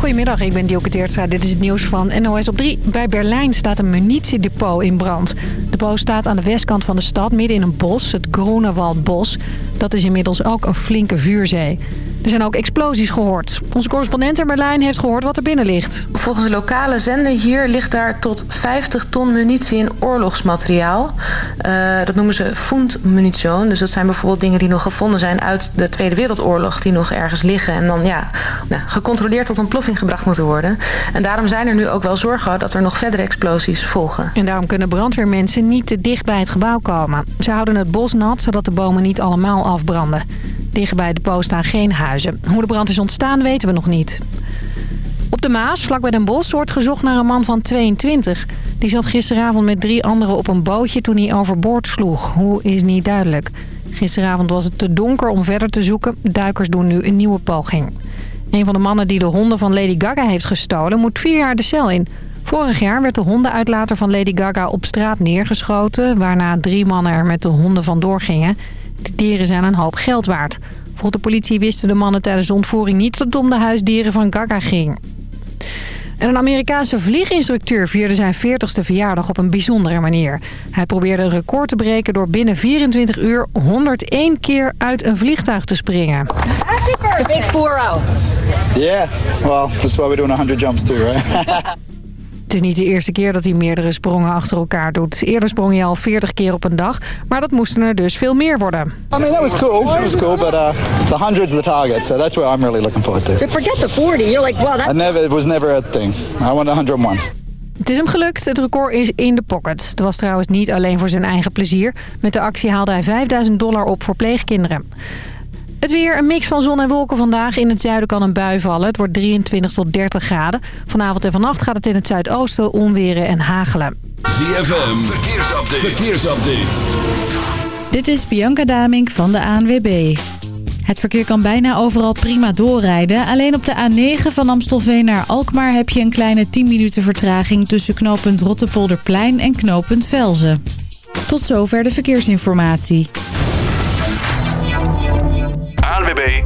Goedemiddag, ik ben Dielke Teertstra. Dit is het nieuws van NOS op 3. Bij Berlijn staat een munitiedepot in brand. De depot staat aan de westkant van de stad, midden in een bos, het Grunewaldbos. Dat is inmiddels ook een flinke vuurzee. Er zijn ook explosies gehoord. Onze correspondent in Berlijn heeft gehoord wat er binnen ligt. Volgens de lokale zender hier ligt daar tot 50 ton munitie en oorlogsmateriaal. Uh, dat noemen ze Fundmunition. Dus dat zijn bijvoorbeeld dingen die nog gevonden zijn uit de Tweede Wereldoorlog. Die nog ergens liggen en dan ja, nou, gecontroleerd tot ontploffing gebracht moeten worden. En daarom zijn er nu ook wel zorgen dat er nog verdere explosies volgen. En daarom kunnen brandweermensen niet te dicht bij het gebouw komen. Ze houden het bos nat, zodat de bomen niet allemaal afbranden. Dicht bij de post staan geen huizen. Hoe de brand is ontstaan weten we nog niet. Op de Maas, vlakbij Den Bosch, wordt gezocht naar een man van 22. Die zat gisteravond met drie anderen op een bootje toen hij overboord sloeg. Hoe is niet duidelijk. Gisteravond was het te donker om verder te zoeken. Duikers doen nu een nieuwe poging. Een van de mannen die de honden van Lady Gaga heeft gestolen moet vier jaar de cel in. Vorig jaar werd de hondenuitlater van Lady Gaga op straat neergeschoten... waarna drie mannen er met de honden vandoor gingen. De dieren zijn een hoop geld waard. Volgens de politie wisten de mannen tijdens de ontvoering niet dat het om de huisdieren van Gaga ging. En een Amerikaanse vlieginstructeur vierde zijn 40ste verjaardag op een bijzondere manier. Hij probeerde een record te breken door binnen 24 uur 101 keer uit een vliegtuig te springen. The big 4 Yeah, well, that's why we're doing 100 jumps too, right? Het is niet de eerste keer dat hij meerdere sprongen achter elkaar doet. Eerder sprong hij al 40 keer op een dag, maar dat moesten er dus veel meer worden. I mean, that was cool. That was cool, but uh, the hundred's the target, so that's what I'm really looking forward to. Forget the 40. You're like, well, that's... I never, it was never a thing. I want 101. Het is hem gelukt. Het record is in de pocket. Het was trouwens niet alleen voor zijn eigen plezier. Met de actie haalde hij 5000 dollar op voor pleegkinderen. Het weer, een mix van zon en wolken vandaag. In het zuiden kan een bui vallen. Het wordt 23 tot 30 graden. Vanavond en vannacht gaat het in het zuidoosten onweren en hagelen. ZFM, verkeersupdate. verkeersupdate. Dit is Bianca Damink van de ANWB. Het verkeer kan bijna overal prima doorrijden. Alleen op de A9 van Amstelveen naar Alkmaar heb je een kleine 10 minuten vertraging... tussen knooppunt Rottepolderplein en knooppunt Velzen. Tot zover de verkeersinformatie.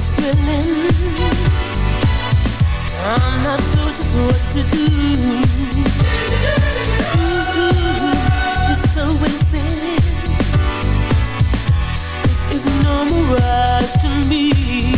is thrilling. I'm not sure just what to do. Ooh, it's so insane It. Is no mirage to me.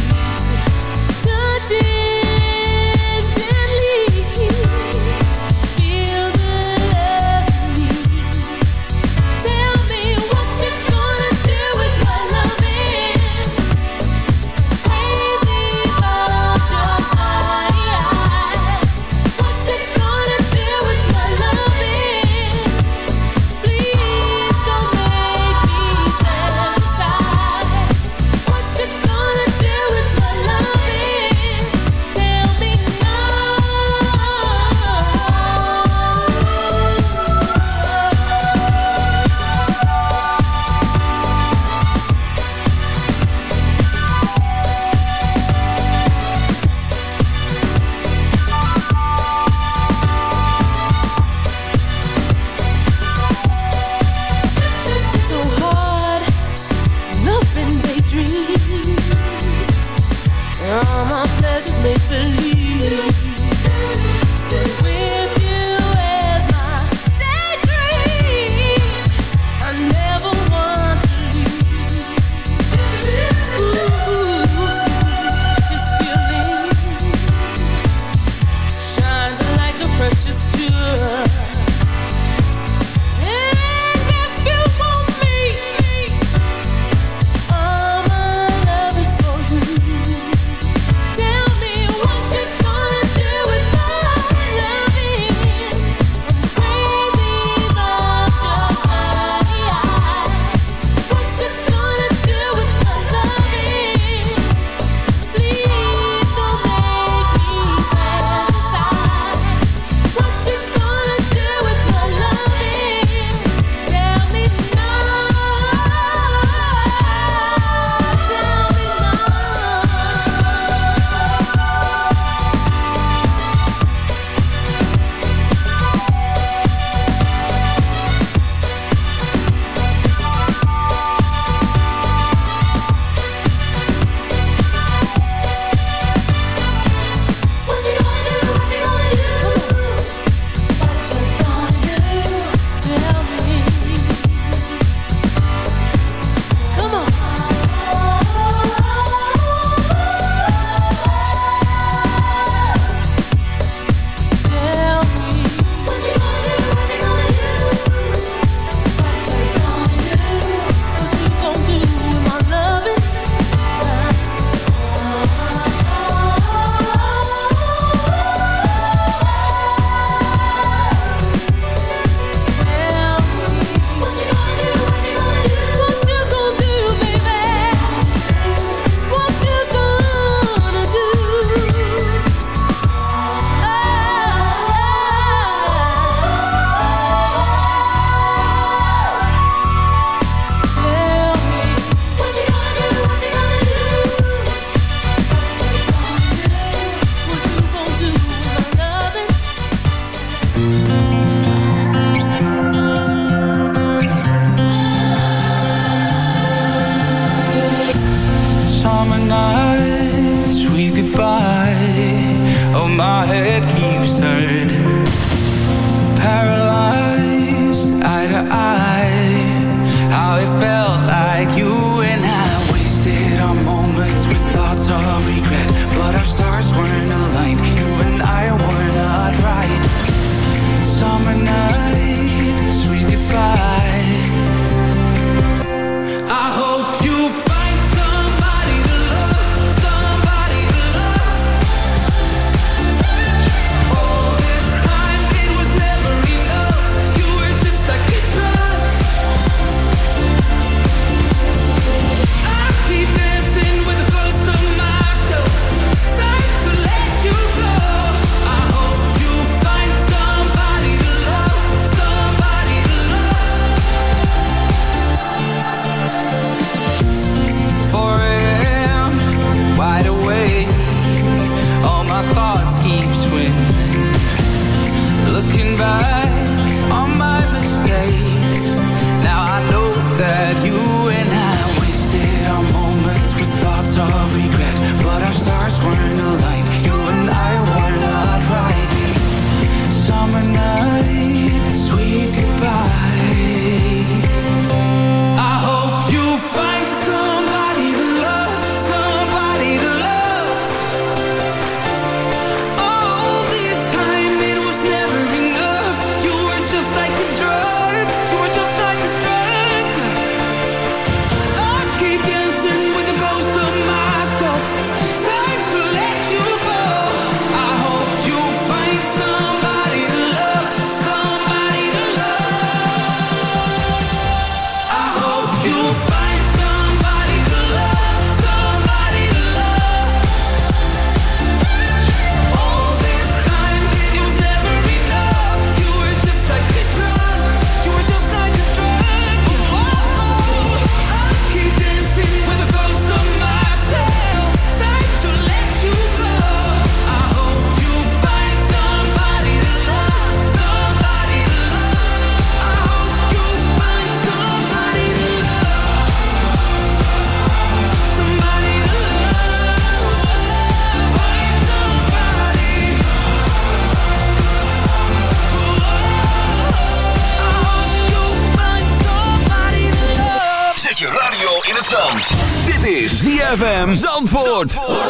Zandvoort.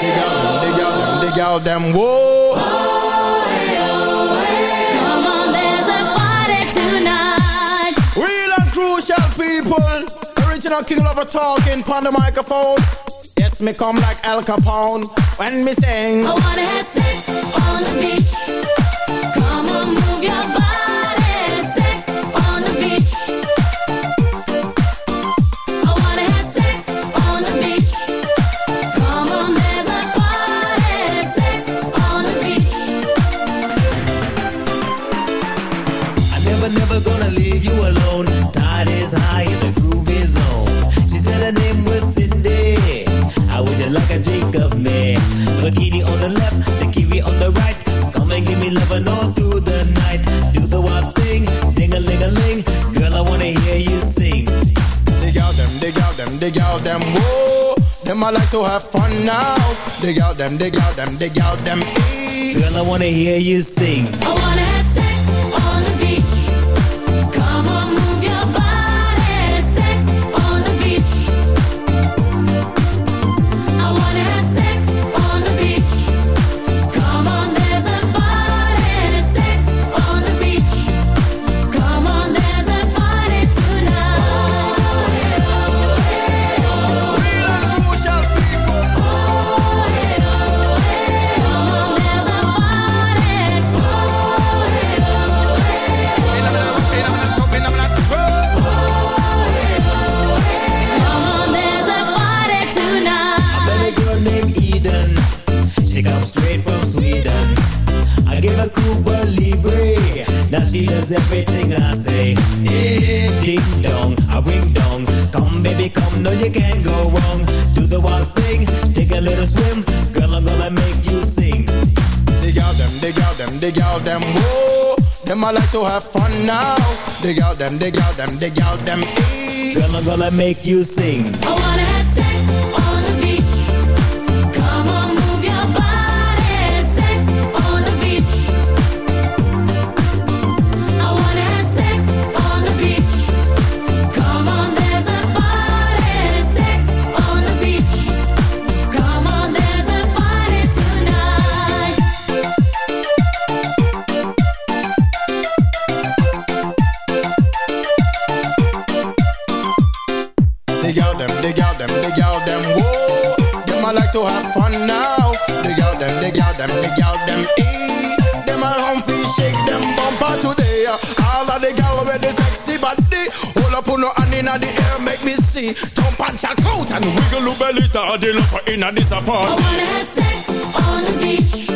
Dig out, oh, dig out, dig out them whoa. Come on, there's a party tonight. Real and crucial people. Original King Lover talking on the microphone. Yes, me come like Al Capone when me sing. I wanna have sex on the beach. Come on, move your body. is high and the groove is on. She said her name was Cindy. Like on the left, the kiwi on the right. Come and give me all through the night. Do the thing, ding a ling a ling. Girl, I wanna hear you sing. Dig out them, dig out them, dig out them. Whoa, them I like to have fun now. Dig out them, dig out them, dig out them. Girl, I wanna hear you sing. I wanna to have fun now. Dig out them, dig out them, dig out them. Eh. Eee. Drummer gonna make you sing. I wanna Jump and your coat and wiggle your belly. Taddy love in a disappointment. I wanna have sex on the beach.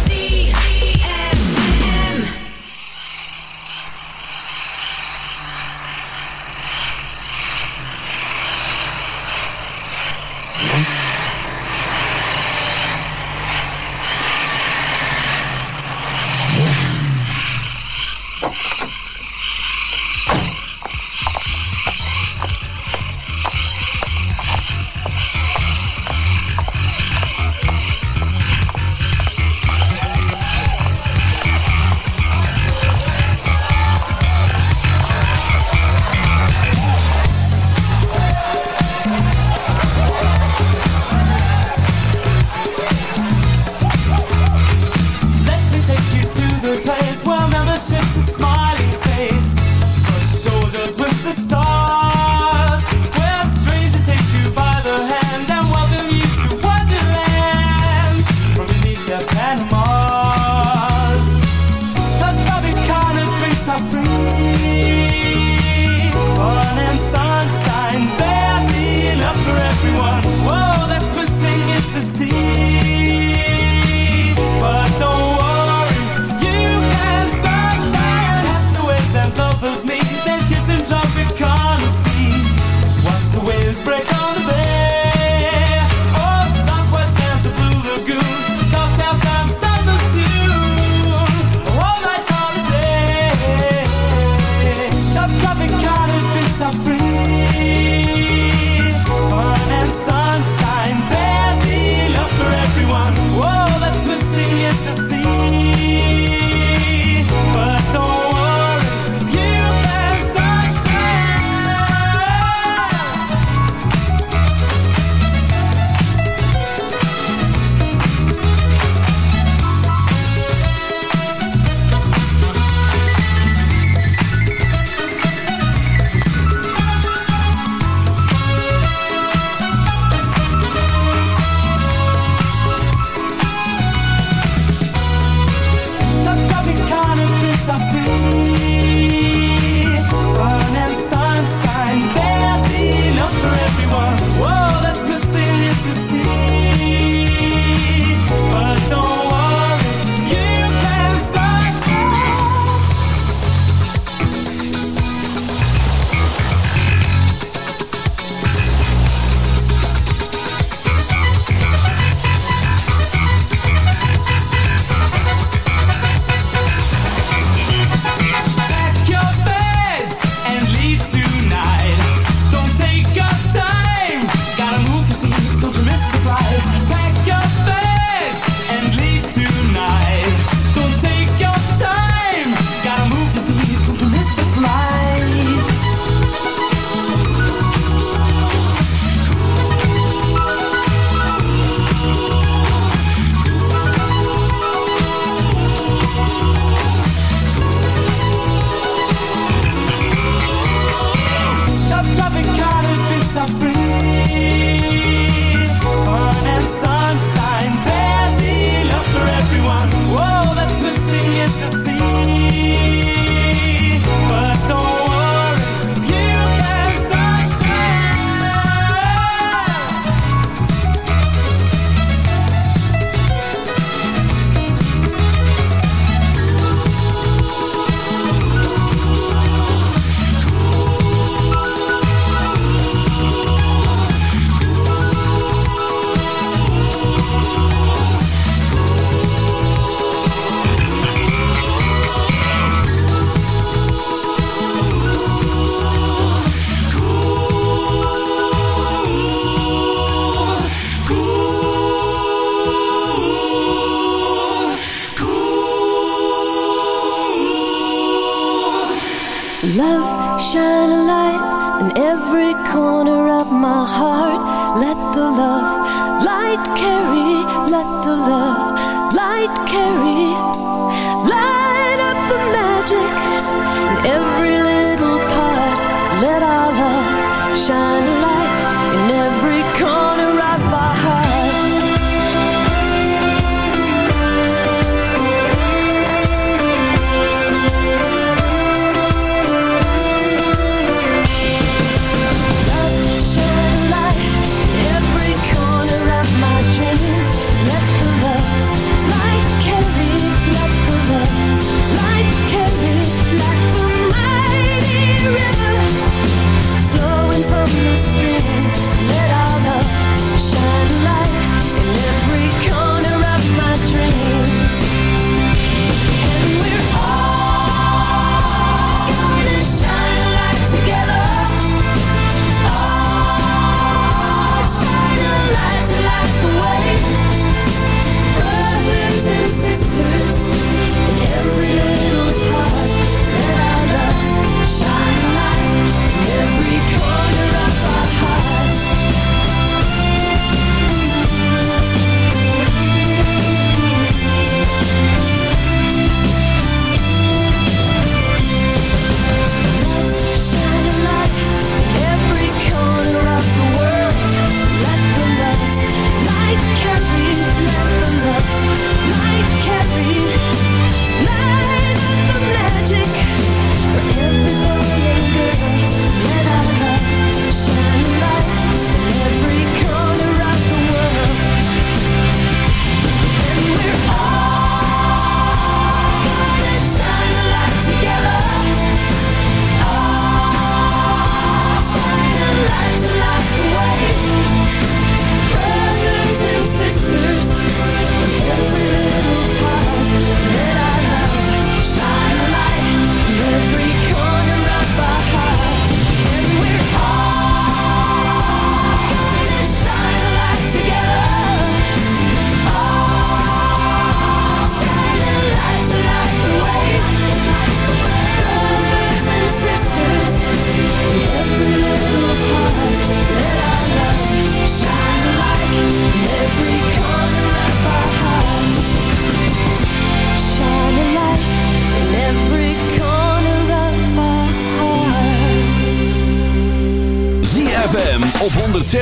6.9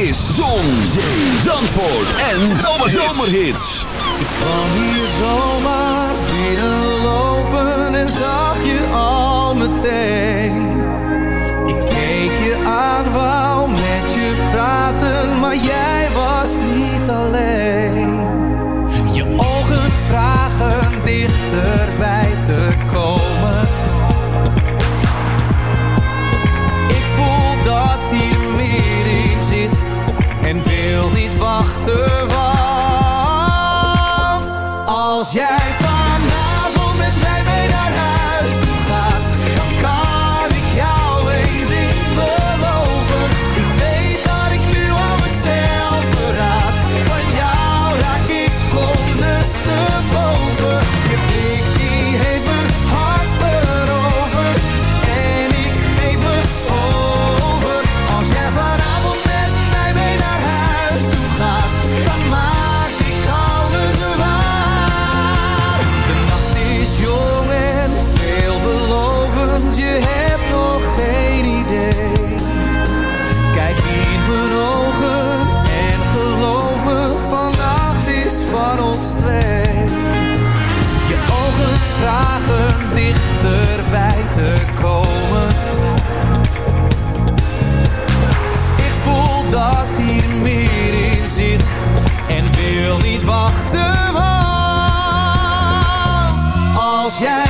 is Zon, Zee, Zandvoort en Zomerhits. Ik kwam hier zomaar binnenlopen en zag je al meteen. Ik keek je aan, wou met je praten, maar jij... Yeah.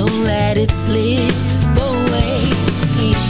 don't let it slip away.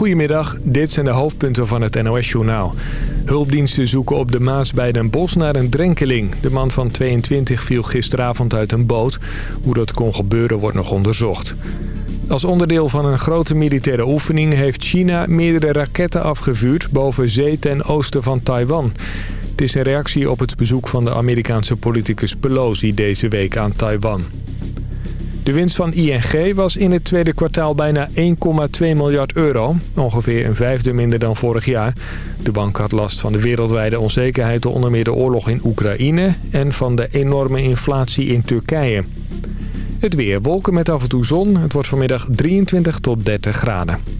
Goedemiddag, dit zijn de hoofdpunten van het NOS-journaal. Hulpdiensten zoeken op de Maas bij Den Bosch naar een drenkeling. De man van 22 viel gisteravond uit een boot. Hoe dat kon gebeuren wordt nog onderzocht. Als onderdeel van een grote militaire oefening heeft China meerdere raketten afgevuurd boven zee ten oosten van Taiwan. Het is een reactie op het bezoek van de Amerikaanse politicus Pelosi deze week aan Taiwan. De winst van ING was in het tweede kwartaal bijna 1,2 miljard euro. Ongeveer een vijfde minder dan vorig jaar. De bank had last van de wereldwijde onzekerheid door onder meer de oorlog in Oekraïne... en van de enorme inflatie in Turkije. Het weer, wolken met af en toe zon. Het wordt vanmiddag 23 tot 30 graden.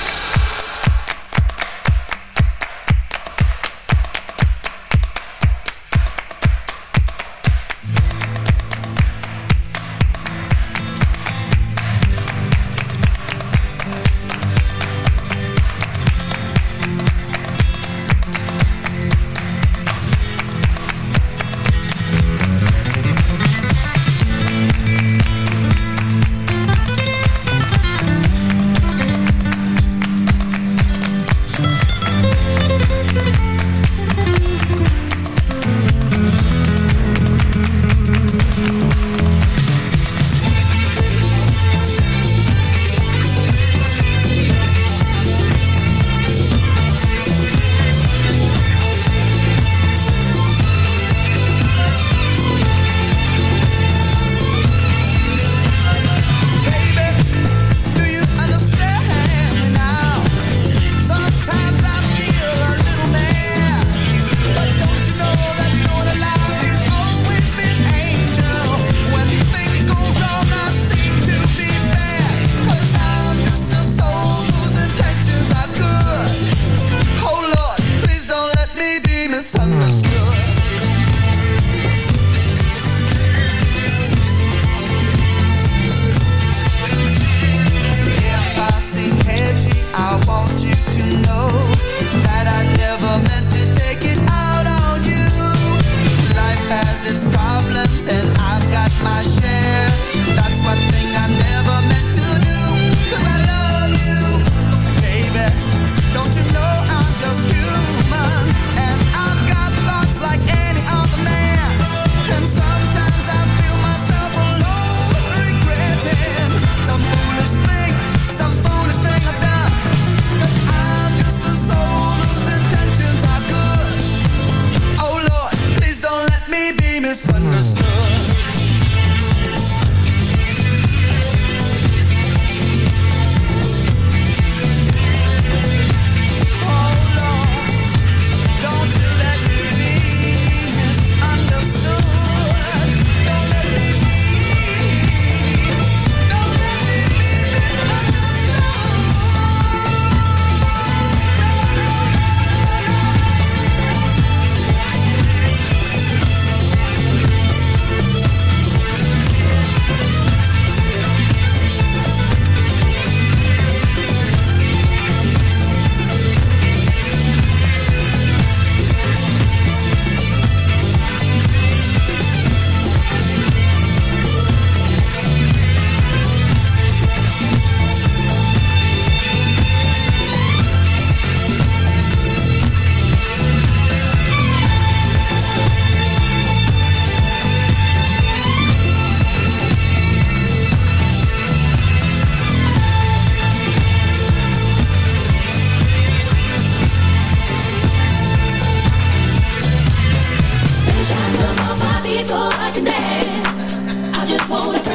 wanna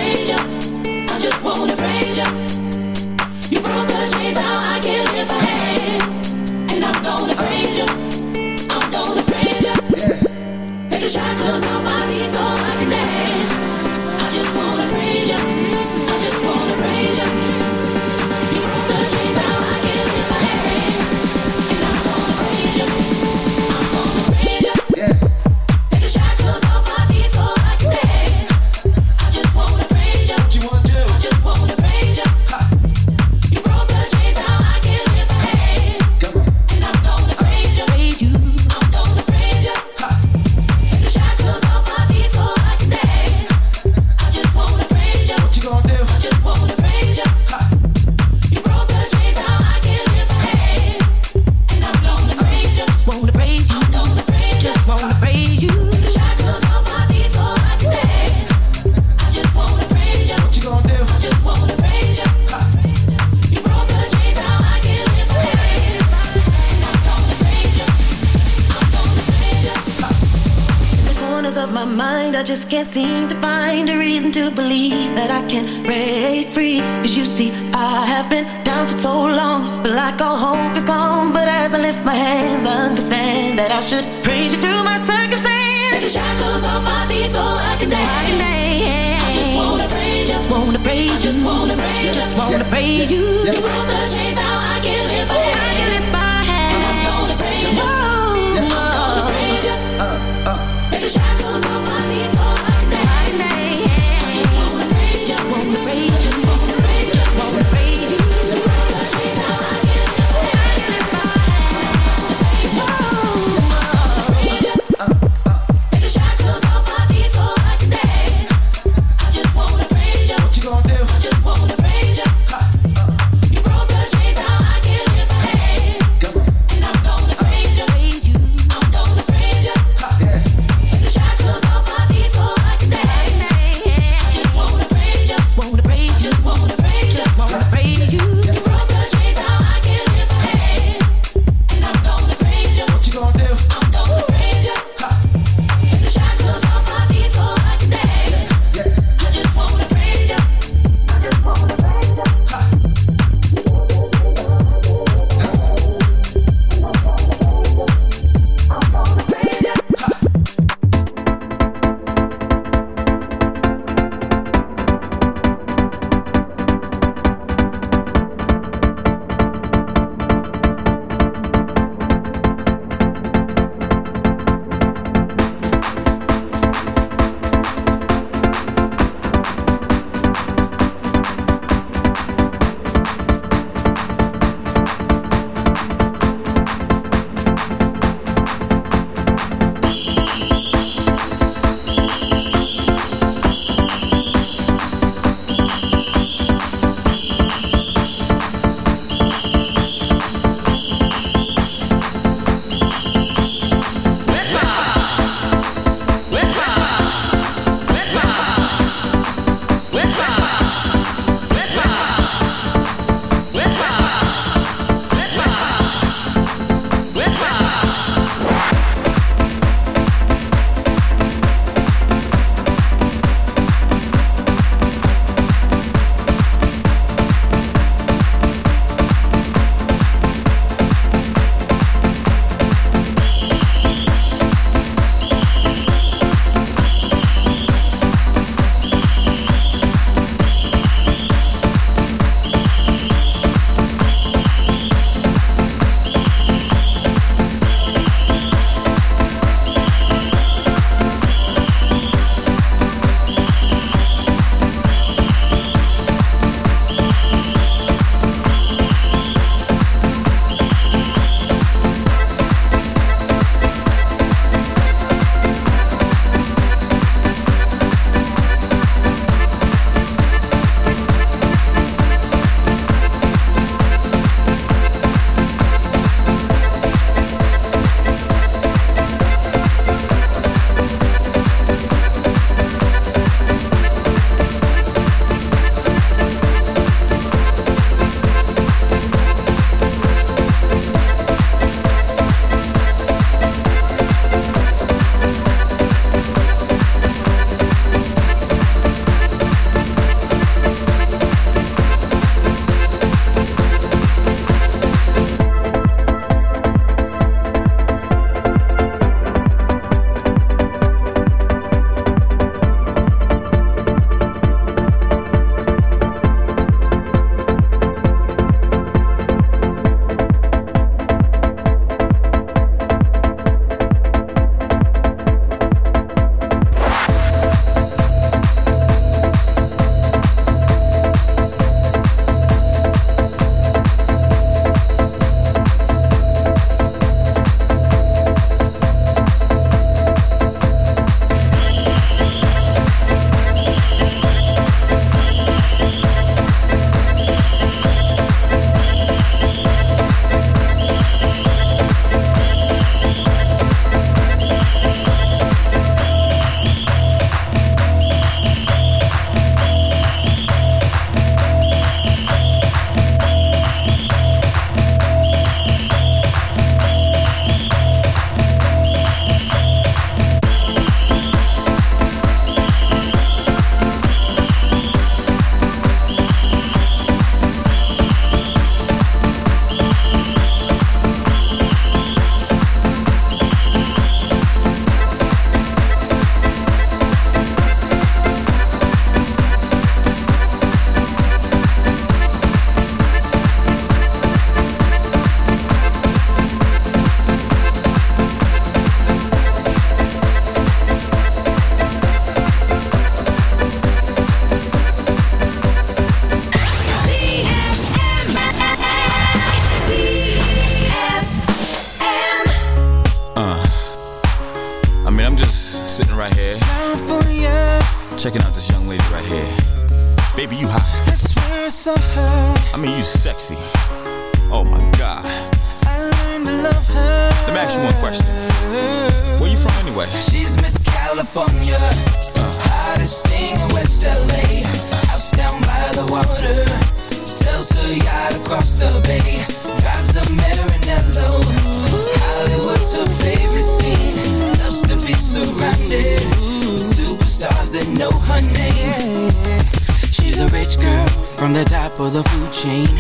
from the top of the food chain.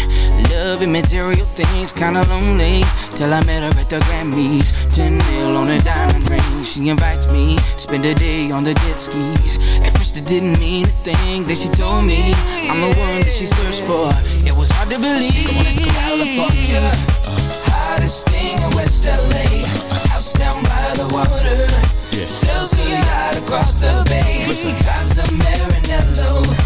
Loving material things, kinda lonely. Till I met her at the Grammys. 10 mil on a diamond ring. She invites me to spend a day on the jet skis. At first, it didn't mean a thing that she told me. I'm the one that she searched for. It was hard to believe. California, hottest thing in West LA. House down by the water. Sells her yacht across the bay. Drives a Maranello.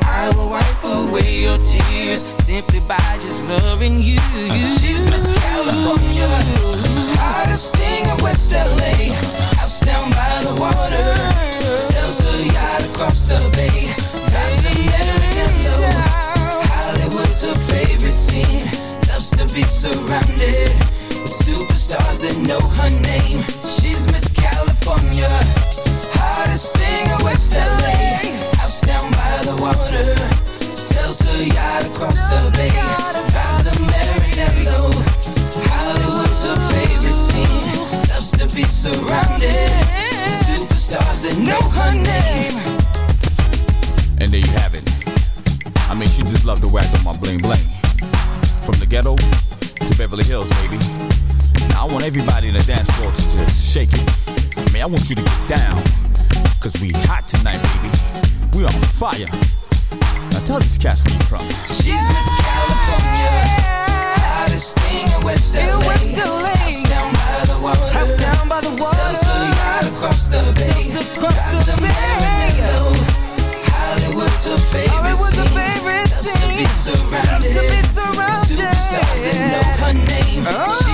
I will wipe away your tears simply by just loving you. She's Miss California, hottest thing in West LA. House down by the water, sells her yacht across the bay. Drives a Maranello. Hollywood's her favorite scene. Loves to be surrounded with superstars that know her name. She's Miss California. Hottest thing in West LA. House down by the water. Sells her yacht across the bay. Drives a Maranello. Hollywood's her favorite scene. Loves to be surrounded superstars that know her name. And there you have it. I mean, she just loved the way I do my bling bling. From the ghetto to Beverly Hills, baby. Now I want everybody in the dance floor to just shake it. I mean, I want you to get down. Cause we hot tonight, baby. We on fire. Now tell these cats where you're from. She's Miss California. Hottest thing in West LA. House down by the water. House down by the water. Sells her yacht across the bay. Drives a Maranello. Hollywood's her favorite Hollywood's her favorite scene. Loves to be surrounded. Loves to be surrounded. Superstars that know her name. Oh. She's Miss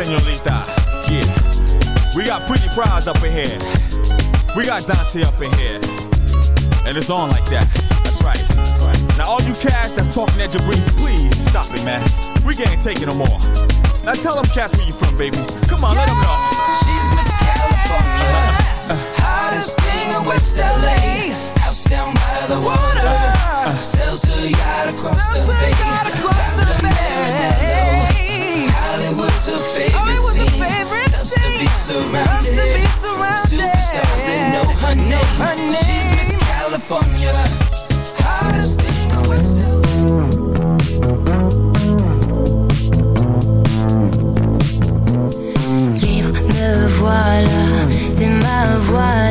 señorita? Yeah. We got pretty prize up in here. We got Dante up in here. And it's on like that. That's right. That's right. Now all you cats that's talking at Jabrice, please stop it, man. We can't take it no more. Now tell them cats where you from, baby. Come on, let them know. California. Hottest thing in West LA. House down by the water. Sells her yacht across the bay. A Maranello. Hollywood's her favorite. Loves to be surrounded. Superstars that know her name. She's Miss California. Ma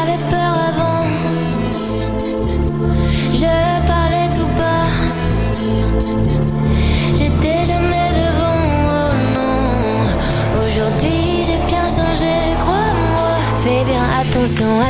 j'avais peur avant. Je parlais tout bas. J'étais jamais devant, oh non. Aujourd'hui j'ai bien changé, crois-moi. Fais bien attention à